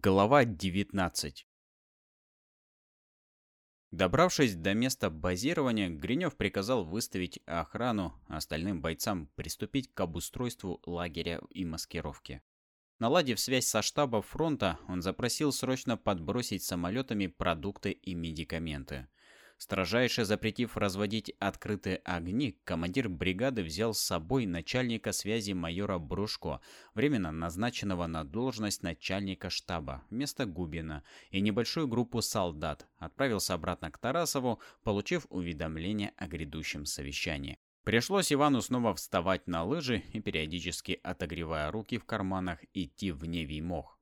Глава 19 Добравшись до места базирования, Гринев приказал выставить охрану, остальным бойцам приступить к обустройству лагеря и маскировке. Наладив связь со штабом фронта, он запросил срочно подбросить самолетами продукты и медикаменты. Строжайше запретив разводить открытые огни, командир бригады взял с собой начальника связи майора Брушко, временно назначенного на должность начальника штаба, вместо Губина, и небольшую группу солдат, отправился обратно к Тарасову, получив уведомление о грядущем совещании. Пришлось Ивану снова вставать на лыжи и, периодически отогревая руки в карманах, идти в Невий мох.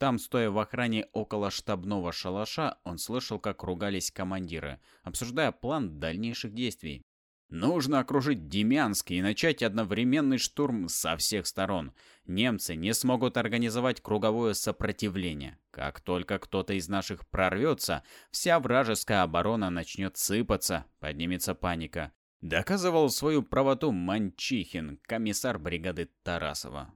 Там, стоя в охране около штабного шалаша, он слышал, как ругались командиры, обсуждая план дальнейших действий. Нужно окружить Демянск и начать одновременный штурм со всех сторон. Немцы не смогут организовать круговое сопротивление. Как только кто-то из наших прорвется, вся вражеская оборона начнет сыпаться, поднимется паника. Доказывал свою правоту Манчихин, комиссар бригады Тарасова.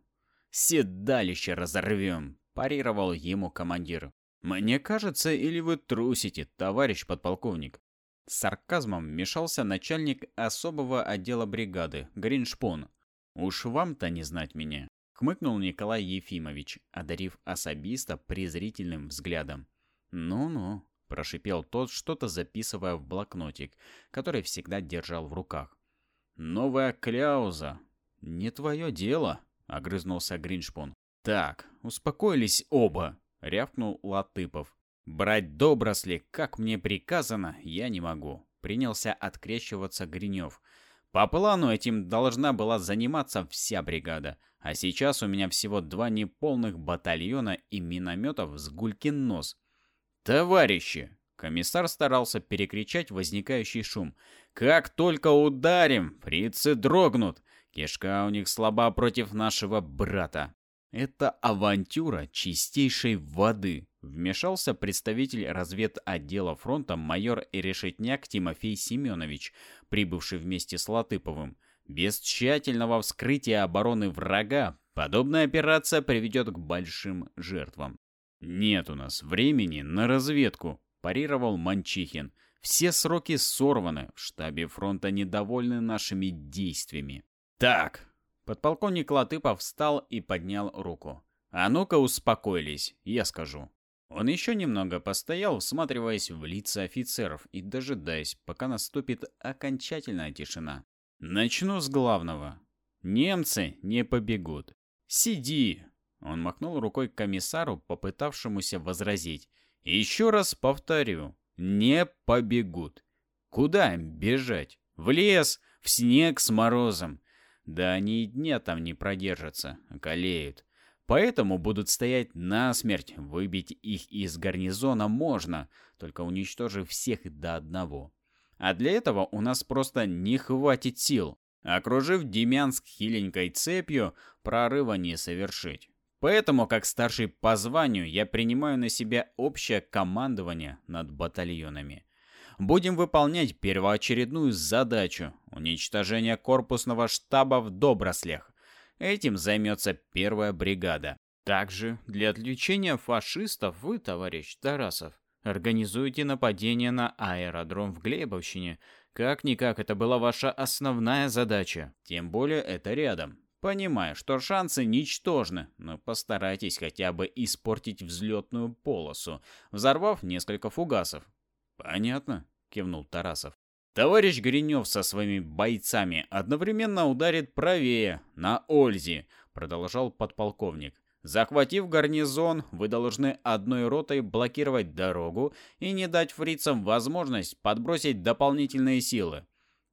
«Седалище разорвем!» Парировал ему командир. «Мне кажется, или вы трусите, товарищ подполковник?» С сарказмом вмешался начальник особого отдела бригады, Гриншпон. «Уж вам-то не знать меня», — хмыкнул Николай Ефимович, одарив особиста презрительным взглядом. «Ну-ну», — прошипел тот, что-то записывая в блокнотик, который всегда держал в руках. «Новая кляуза». «Не твое дело», — огрызнулся Гриншпон. «Так, успокоились оба», — рявкнул Латыпов. «Брать добросли, как мне приказано, я не могу», — принялся открещиваться Гринев. «По плану этим должна была заниматься вся бригада, а сейчас у меня всего два неполных батальона и минометов с гулькин нос». «Товарищи!» — комиссар старался перекричать возникающий шум. «Как только ударим, фрицы дрогнут. Кишка у них слаба против нашего брата». Это авантюра чистейшей воды. Вмешался представитель разведотдела фронта майор Решетняк Тимофей Семенович, прибывший вместе с Латыповым. Без тщательного вскрытия обороны врага подобная операция приведет к большим жертвам. «Нет у нас времени на разведку», – парировал Манчихин. «Все сроки сорваны, в штабе фронта недовольны нашими действиями». «Так, Подполковник Латыпов встал и поднял руку. «А ну-ка успокоились, я скажу». Он еще немного постоял, всматриваясь в лица офицеров и дожидаясь, пока наступит окончательная тишина. «Начну с главного. Немцы не побегут. Сиди!» Он махнул рукой к комиссару, попытавшемуся возразить. «Еще раз повторю. Не побегут. Куда им бежать? В лес, в снег с морозом. Да они и дня там не продержатся, околеют. Поэтому будут стоять насмерть, выбить их из гарнизона можно, только уничтожив всех до одного. А для этого у нас просто не хватит сил. Окружив Демянск хиленькой цепью, прорыва не совершить. Поэтому, как старший по званию, я принимаю на себя общее командование над батальонами будем выполнять первоочередную задачу – уничтожение корпусного штаба в Доброслях. Этим займется первая бригада. Также для отвлечения фашистов вы, товарищ Тарасов, организуете нападение на аэродром в Глебовщине. Как-никак это была ваша основная задача. Тем более это рядом. Понимаю, что шансы ничтожны, но постарайтесь хотя бы испортить взлетную полосу, взорвав несколько фугасов. «Понятно», — кивнул Тарасов. «Товарищ Гринев со своими бойцами одновременно ударит правее, на Ользе», — продолжал подполковник. «Захватив гарнизон, вы должны одной ротой блокировать дорогу и не дать фрицам возможность подбросить дополнительные силы.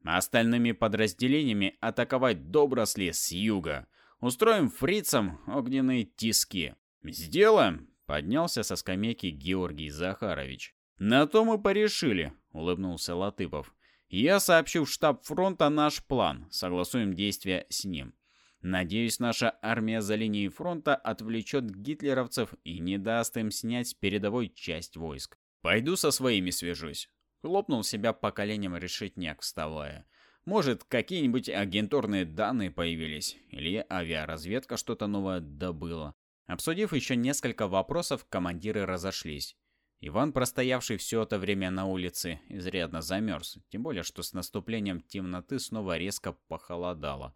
Остальными подразделениями атаковать Добросли с юга. Устроим фрицам огненные тиски». «Сделаем», — поднялся со скамейки Георгий Захарович. «На то мы порешили», — улыбнулся Латыпов. «Я сообщу в штаб фронта наш план, согласуем действия с ним. Надеюсь, наша армия за линией фронта отвлечет гитлеровцев и не даст им снять передовой часть войск. Пойду со своими свяжусь». Хлопнул себя по коленям решетняк, вставая. Может, какие-нибудь агентурные данные появились, или авиаразведка что-то новое добыла. Обсудив еще несколько вопросов, командиры разошлись. Иван, простоявший все это время на улице, изрядно замерз, тем более, что с наступлением темноты снова резко похолодало.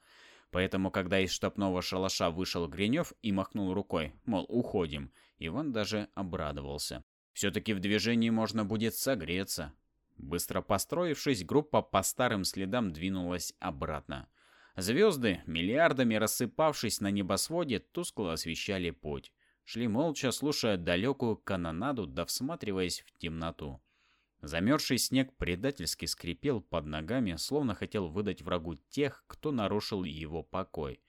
Поэтому, когда из штабного шалаша вышел Гринев и махнул рукой, мол, уходим, Иван даже обрадовался. Все-таки в движении можно будет согреться. Быстро построившись, группа по старым следам двинулась обратно. Звезды, миллиардами рассыпавшись на небосводе, тускло освещали путь. Шли молча, слушая далекую канонаду, да всматриваясь в темноту. Замерзший снег предательски скрипел под ногами, словно хотел выдать врагу тех, кто нарушил его покой.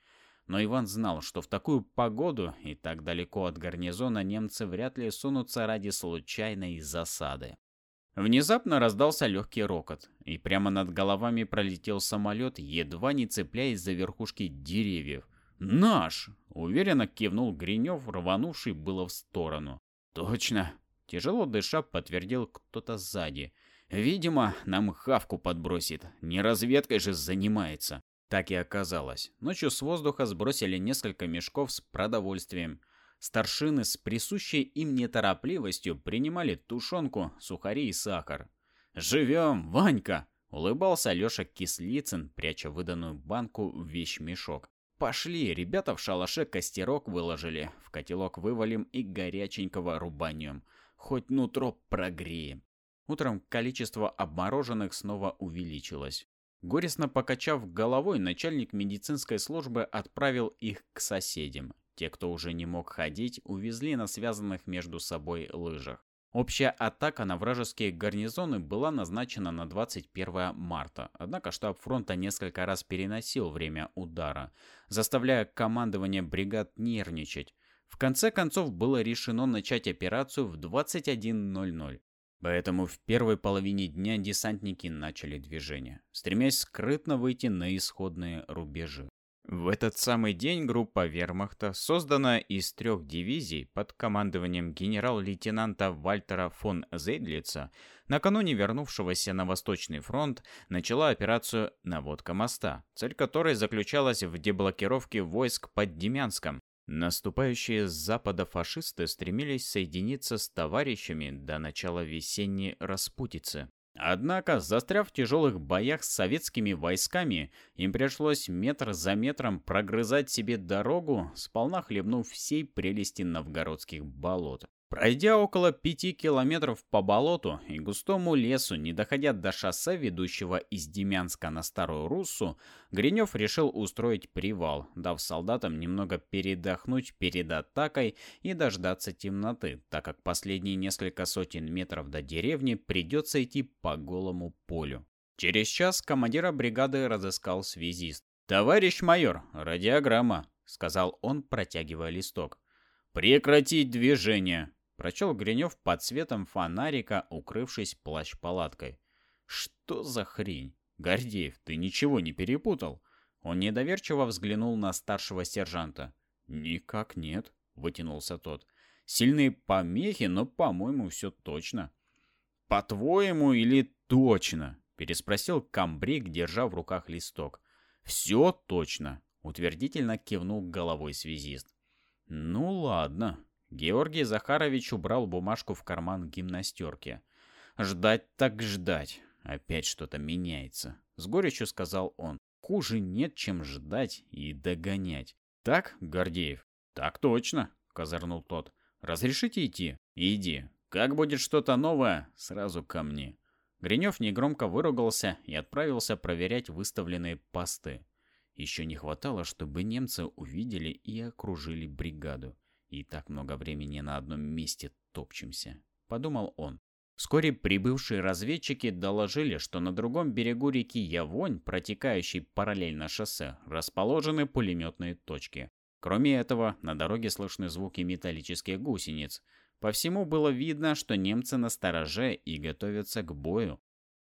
Но Иван знал, что в такую погоду и так далеко от гарнизона немцы вряд ли сунутся ради случайной засады. Внезапно раздался легкий рокот, и прямо над головами пролетел самолет, едва не цепляясь за верхушки деревьев. «Наш!» — уверенно кивнул Гринев, рванувший было в сторону. «Точно!» — тяжело дыша подтвердил кто-то сзади. «Видимо, нам хавку подбросит. Не разведкой же занимается». Так и оказалось. Ночью с воздуха сбросили несколько мешков с продовольствием. Старшины с присущей им неторопливостью принимали тушенку, сухари и сахар. «Живем, Ванька!» — улыбался Леша Кислицын, пряча выданную банку в вещмешок. «Пошли, ребята в шалаше костерок выложили, в котелок вывалим и горяченького рубанем. Хоть нутро прогреем». Утром количество обмороженных снова увеличилось. Горестно покачав головой, начальник медицинской службы отправил их к соседям. Те, кто уже не мог ходить, увезли на связанных между собой лыжах. Общая атака на вражеские гарнизоны была назначена на 21 марта, однако штаб фронта несколько раз переносил время удара, заставляя командование бригад нервничать. В конце концов было решено начать операцию в 21.00. Поэтому в первой половине дня десантники начали движение, стремясь скрытно выйти на исходные рубежи. В этот самый день группа вермахта, созданная из трех дивизий под командованием генерал-лейтенанта Вальтера фон Зейдлица, накануне вернувшегося на Восточный фронт, начала операцию «Наводка моста», цель которой заключалась в деблокировке войск под Демянском, Наступающие с запада фашисты стремились соединиться с товарищами до начала весенней распутицы. Однако, застряв в тяжелых боях с советскими войсками, им пришлось метр за метром прогрызать себе дорогу, сполна хлебнув всей прелести новгородских болот. Пройдя около пяти километров по болоту и густому лесу, не доходя до шоссе, ведущего из Демянска на Старую Руссу, Гринев решил устроить привал, дав солдатам немного передохнуть перед атакой и дождаться темноты, так как последние несколько сотен метров до деревни придется идти по голому полю. Через час командира бригады разыскал связист. «Товарищ майор, радиограмма», — сказал он, протягивая листок. «Прекратить движение!» Прочел Гринев под светом фонарика, укрывшись плащ-палаткой. «Что за хрень? Гордеев, ты ничего не перепутал?» Он недоверчиво взглянул на старшего сержанта. «Никак нет», — вытянулся тот. «Сильные помехи, но, по-моему, все точно». «По-твоему или точно?» — переспросил комбриг, держа в руках листок. «Все точно», — утвердительно кивнул головой связист. «Ну ладно», Георгий Захарович убрал бумажку в карман гимнастерки. «Ждать так ждать. Опять что-то меняется», — с горечью сказал он. «Хуже нет, чем ждать и догонять». «Так, Гордеев?» «Так точно», — козырнул тот. «Разрешите идти?» «Иди. Как будет что-то новое, сразу ко мне». Гринев негромко выругался и отправился проверять выставленные посты. Еще не хватало, чтобы немцы увидели и окружили бригаду. И так много времени на одном месте топчемся, подумал он. Вскоре прибывшие разведчики доложили, что на другом берегу реки Явонь, протекающей параллельно шоссе, расположены пулеметные точки. Кроме этого, на дороге слышны звуки металлических гусениц. По всему было видно, что немцы на стороже и готовятся к бою.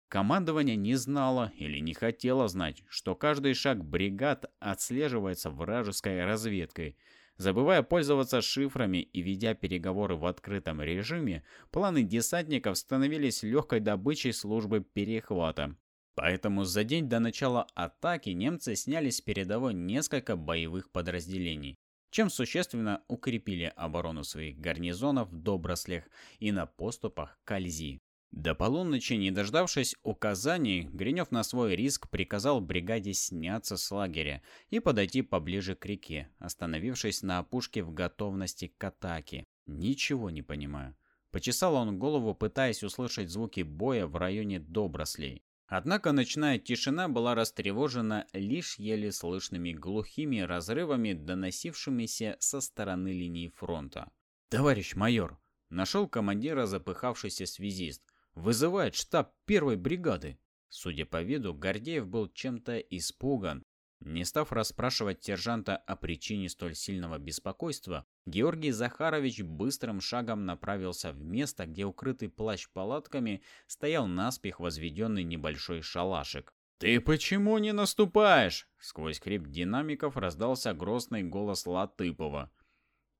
Командование не знало или не хотело знать, что каждый шаг бригад отслеживается вражеской разведкой – Забывая пользоваться шифрами и ведя переговоры в открытом режиме, планы десантников становились легкой добычей службы перехвата. Поэтому за день до начала атаки немцы сняли с передовой несколько боевых подразделений. чем существенно укрепили оборону своих гарнизонов в Доброслях и на поступах к Альзи. До полуночи, не дождавшись указаний, Гринев на свой риск приказал бригаде сняться с лагеря и подойти поближе к реке, остановившись на опушке в готовности к атаке. Ничего не понимаю. Почесал он голову, пытаясь услышать звуки боя в районе Доброслей. Однако ночная тишина была растревожена лишь еле слышными глухими разрывами, доносившимися со стороны линии фронта. «Товарищ майор!» – нашел командира запыхавшийся связист. «Вызывает штаб первой бригады!» Судя по виду, Гордеев был чем-то испуган, не став расспрашивать сержанта о причине столь сильного беспокойства, Георгий Захарович быстрым шагом направился в место, где укрытый плащ палатками стоял наспех возведенный небольшой шалашик. «Ты почему не наступаешь?» Сквозь крип динамиков раздался грозный голос Латыпова.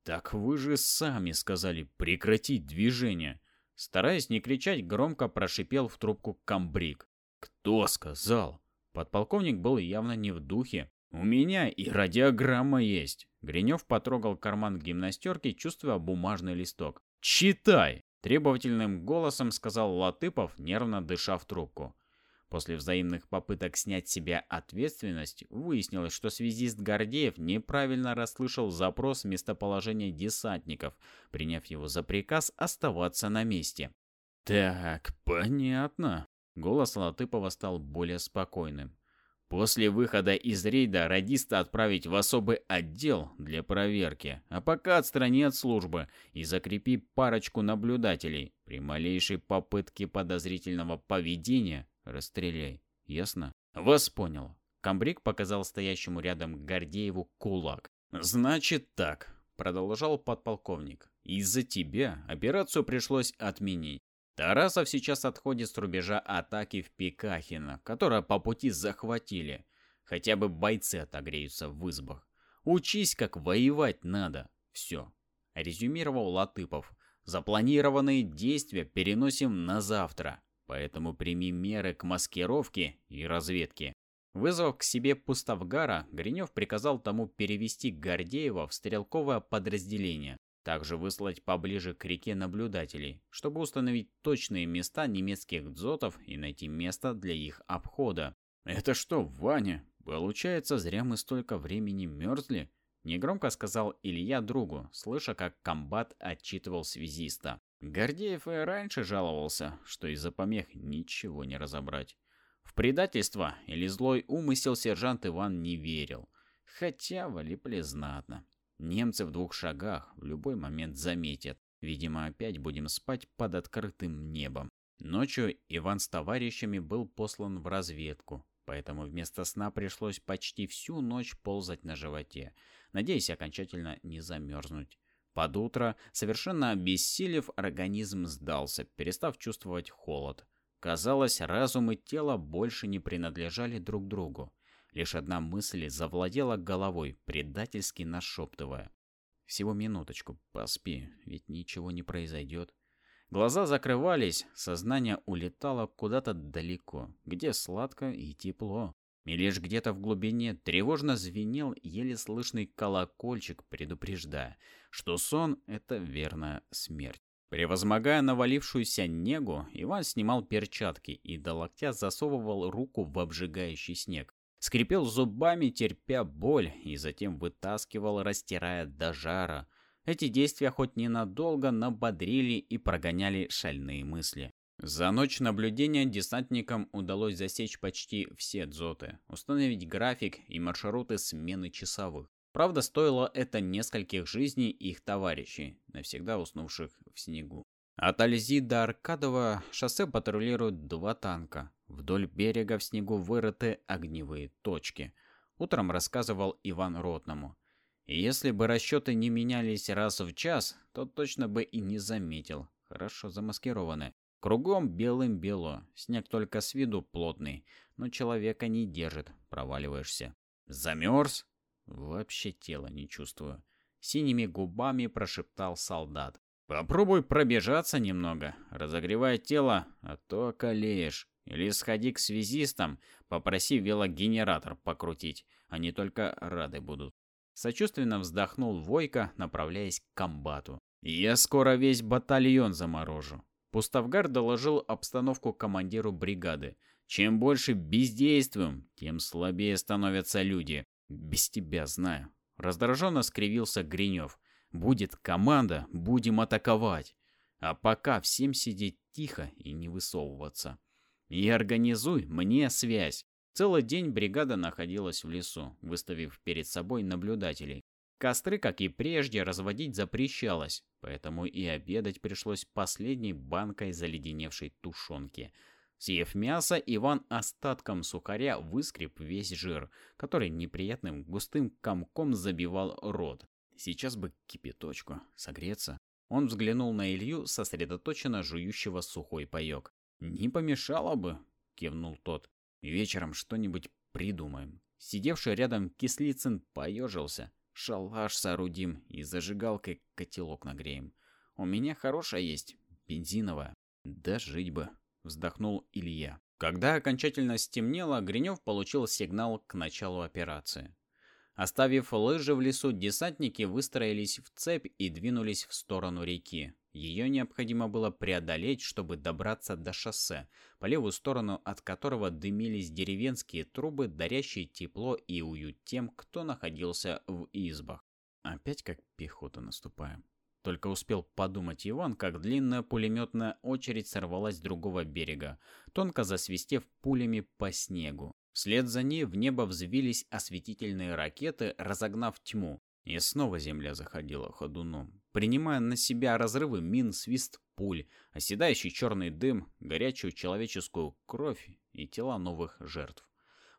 «Так вы же сами сказали прекратить движение!» Стараясь не кричать, громко прошипел в трубку комбриг. «Кто сказал?» Подполковник был явно не в духе. «У меня и радиограмма есть». Гринев потрогал карман гимнастерки, чувствуя бумажный листок. «Читай!» – требовательным голосом сказал Латыпов, нервно дыша в трубку. После взаимных попыток снять с себя ответственность, выяснилось, что связист Гордеев неправильно расслышал запрос местоположения десантников, приняв его за приказ оставаться на месте. «Так, понятно», Голос Латыпова стал более спокойным. После выхода из рейда радиста отправить в особый отдел для проверки, а пока отстрани от службы и закрепи парочку наблюдателей. При малейшей попытке подозрительного поведения расстреляй. Ясно? Вас понял. Камбрик показал стоящему рядом Гордееву кулак. «Значит так», — продолжал подполковник. «Из-за тебя операцию пришлось отменить. Тарасов сейчас отходит с рубежа атаки в Пикахино, которое по пути захватили. Хотя бы бойцы отогреются в избах. Учись, как воевать надо. Все. Резюмировал Латыпов. Запланированные действия переносим на завтра. Поэтому прими меры к маскировке и разведке. Вызвав к себе Пустовгара, Гринев приказал тому перевести Гордеева в стрелковое подразделение. Также выслать поближе к реке наблюдателей, чтобы установить точные места немецких дзотов и найти место для их обхода. «Это что, Ваня? Получается, зря мы столько времени мерзли?» Негромко сказал Илья другу, слыша, как комбат отчитывал связиста. Гордеев и раньше жаловался, что из-за помех ничего не разобрать. В предательство или злой умысел сержант Иван не верил, хотя валипли знатно. Немцы в двух шагах в любой момент заметят. Видимо, опять будем спать под открытым небом. Ночью Иван с товарищами был послан в разведку, поэтому вместо сна пришлось почти всю ночь ползать на животе, надеясь окончательно не замерзнуть. Под утро, совершенно обессилев, организм сдался, перестав чувствовать холод. Казалось, разум и тело больше не принадлежали друг другу. Лишь одна мысль завладела головой, предательски нашептывая. «Всего минуточку, поспи, ведь ничего не произойдет». Глаза закрывались, сознание улетало куда-то далеко, где сладко и тепло. И лишь где-то в глубине тревожно звенел еле слышный колокольчик, предупреждая, что сон — это верная смерть. Превозмогая навалившуюся негу, Иван снимал перчатки и до локтя засовывал руку в обжигающий снег скрипел зубами, терпя боль, и затем вытаскивал, растирая до жара. Эти действия хоть ненадолго, но бодрили и прогоняли шальные мысли. За ночь наблюдения десантникам удалось засечь почти все дзоты, установить график и маршруты смены часовых. Правда, стоило это нескольких жизней их товарищей, навсегда уснувших в снегу. От Альзи до Аркадова шоссе патрулируют два танка. Вдоль берега в снегу вырыты огневые точки. Утром рассказывал Иван Ротному. Если бы расчеты не менялись раз в час, то точно бы и не заметил. Хорошо замаскированы. Кругом белым-бело. Снег только с виду плотный, но человека не держит, проваливаешься. Замерз? Вообще тело не чувствую. Синими губами прошептал солдат. Попробуй пробежаться немного, разогревая тело, а то околеешь. Или сходи к связистам, попроси велогенератор покрутить, они только рады будут. Сочувственно вздохнул Войко, направляясь к комбату. «Я скоро весь батальон заморожу». Пустовгар доложил обстановку командиру бригады. «Чем больше бездействуем, тем слабее становятся люди. Без тебя знаю». Раздраженно скривился Гринев. «Будет команда, будем атаковать. А пока всем сидеть тихо и не высовываться. И организуй мне связь. Целый день бригада находилась в лесу, выставив перед собой наблюдателей. Костры, как и прежде, разводить запрещалось, поэтому и обедать пришлось последней банкой заледеневшей тушенки. Съев мясо, Иван остатком сухаря выскреб весь жир, который неприятным густым комком забивал рот. Сейчас бы кипяточку, согреться. Он взглянул на Илью, сосредоточенно жующего сухой паёк. «Не помешало бы», — кивнул тот. Вечером что-нибудь придумаем. Сидевший рядом Кислицын поежился. Шалаш соорудим и зажигалкой котелок нагреем. У меня хорошая есть, бензиновая. Да жить бы, вздохнул Илья. Когда окончательно стемнело, Гринев получил сигнал к началу операции. Оставив лыжи в лесу, десантники выстроились в цепь и двинулись в сторону реки. Ее необходимо было преодолеть, чтобы добраться до шоссе, по левую сторону от которого дымились деревенские трубы, дарящие тепло и уют тем, кто находился в избах. Опять как пехота наступаем. Только успел подумать Иван, как длинная пулеметная очередь сорвалась с другого берега, тонко засвистев пулями по снегу. Вслед за ней в небо взвились осветительные ракеты, разогнав тьму. И снова земля заходила ходуном, принимая на себя разрывы мин, свист пуль, оседающий черный дым, горячую человеческую кровь и тела новых жертв.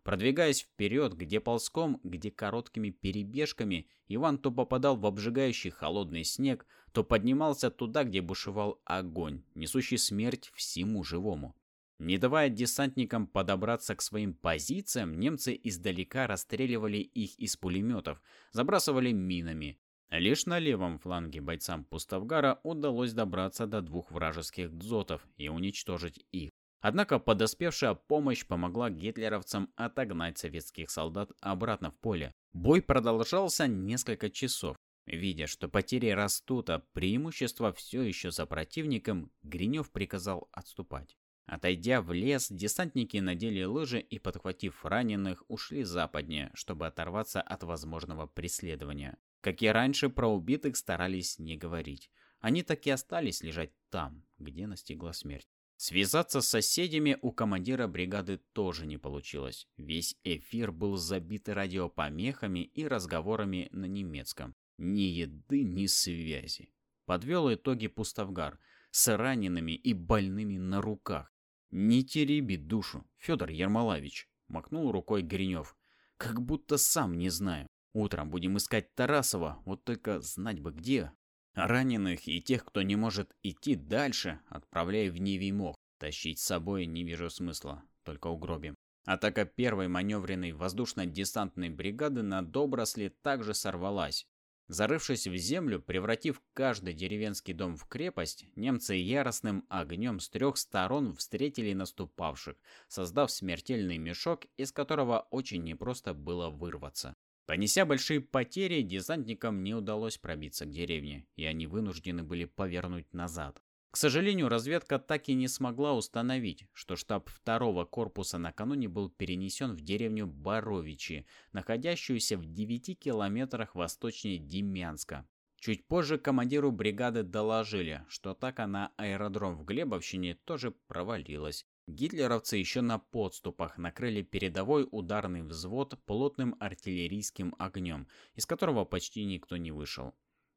Продвигаясь вперед, где ползком, где короткими перебежками, Иван то попадал в обжигающий холодный снег, то поднимался туда, где бушевал огонь, несущий смерть всему живому. Не давая десантникам подобраться к своим позициям, немцы издалека расстреливали их из пулеметов, забрасывали минами. Лишь на левом фланге бойцам Пустовгара удалось добраться до двух вражеских дзотов и уничтожить их. Однако подоспевшая помощь помогла гитлеровцам отогнать советских солдат обратно в поле. Бой продолжался несколько часов. Видя, что потери растут, а преимущество все еще за противником, Гринев приказал отступать. Отойдя в лес, десантники надели лыжи и, подхватив раненых, ушли западнее, чтобы оторваться от возможного преследования. Как и раньше, про убитых старались не говорить. Они так и остались лежать там, где настигла смерть. Связаться с соседями у командира бригады тоже не получилось. Весь эфир был забит радиопомехами и разговорами на немецком. Ни еды, ни связи. Подвел итоги Пустовгар с ранеными и больными на руках. «Не тереби душу, Федор Ермолович», — махнул рукой Гринев. «Как будто сам не знаю. Утром будем искать Тарасова, вот только знать бы где. Раненых и тех, кто не может идти дальше, отправляй в Нивий мох. Тащить с собой не вижу смысла, только угробим». Атака первой маневренной воздушно-десантной бригады на Добросле также сорвалась. Зарывшись в землю, превратив каждый деревенский дом в крепость, немцы яростным огнем с трех сторон встретили наступавших, создав смертельный мешок, из которого очень непросто было вырваться. Понеся большие потери, десантникам не удалось пробиться к деревне, и они вынуждены были повернуть назад. К сожалению, разведка так и не смогла установить, что штаб второго корпуса накануне был перенесен в деревню Боровичи, находящуюся в 9 километрах восточнее Демянска. Чуть позже командиру бригады доложили, что атака на аэродром в Глебовщине тоже провалилась. Гитлеровцы еще на подступах накрыли передовой ударный взвод плотным артиллерийским огнем, из которого почти никто не вышел.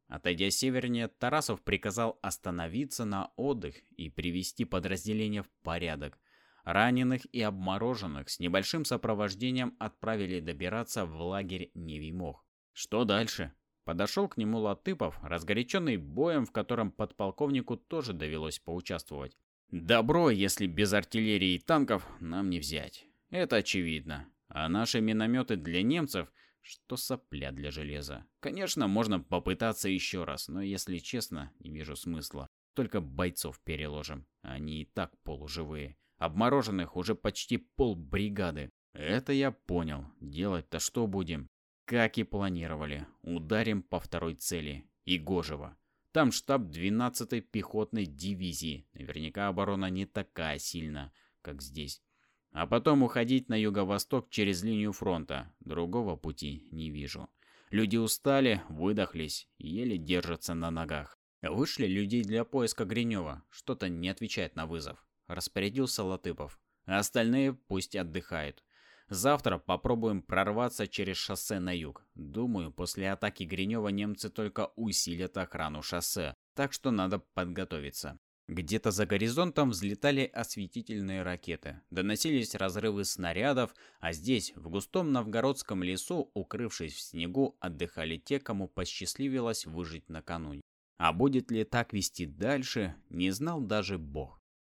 Отойдя севернее, Тарасов приказал остановиться на отдых и привести подразделение в порядок. Раненых и обмороженных с небольшим сопровождением отправили добираться в лагерь Невимох. Что дальше? Подошел к нему Латыпов, разгоряченный боем, в котором подполковнику тоже довелось поучаствовать. Добро, если без артиллерии и танков, нам не взять. Это очевидно. А наши минометы для немцев что сопля для железа. Конечно, можно попытаться еще раз, но если честно, не вижу смысла. Только бойцов переложим. Они и так полуживые. Обмороженных уже почти пол бригады. Это я понял. Делать-то что будем? Как и планировали, ударим по второй цели – Игожево. Там штаб 12-й пехотной дивизии. Наверняка оборона не такая сильная, как здесь. А потом уходить на юго-восток через линию фронта. Другого пути не вижу. Люди устали, выдохлись, еле держатся на ногах. Вышли людей для поиска Гринева. Что-то не отвечает на вызов. Распорядился Латыпов. Остальные пусть отдыхают. Завтра попробуем прорваться через шоссе на юг. Думаю, после атаки Гринева немцы только усилят охрану шоссе, так что надо подготовиться. Где-то за горизонтом взлетали осветительные ракеты, доносились разрывы снарядов, а здесь, в густом новгородском лесу, укрывшись в снегу, отдыхали те, кому посчастливилось выжить накануне. А будет ли так вести дальше, не знал даже Бог.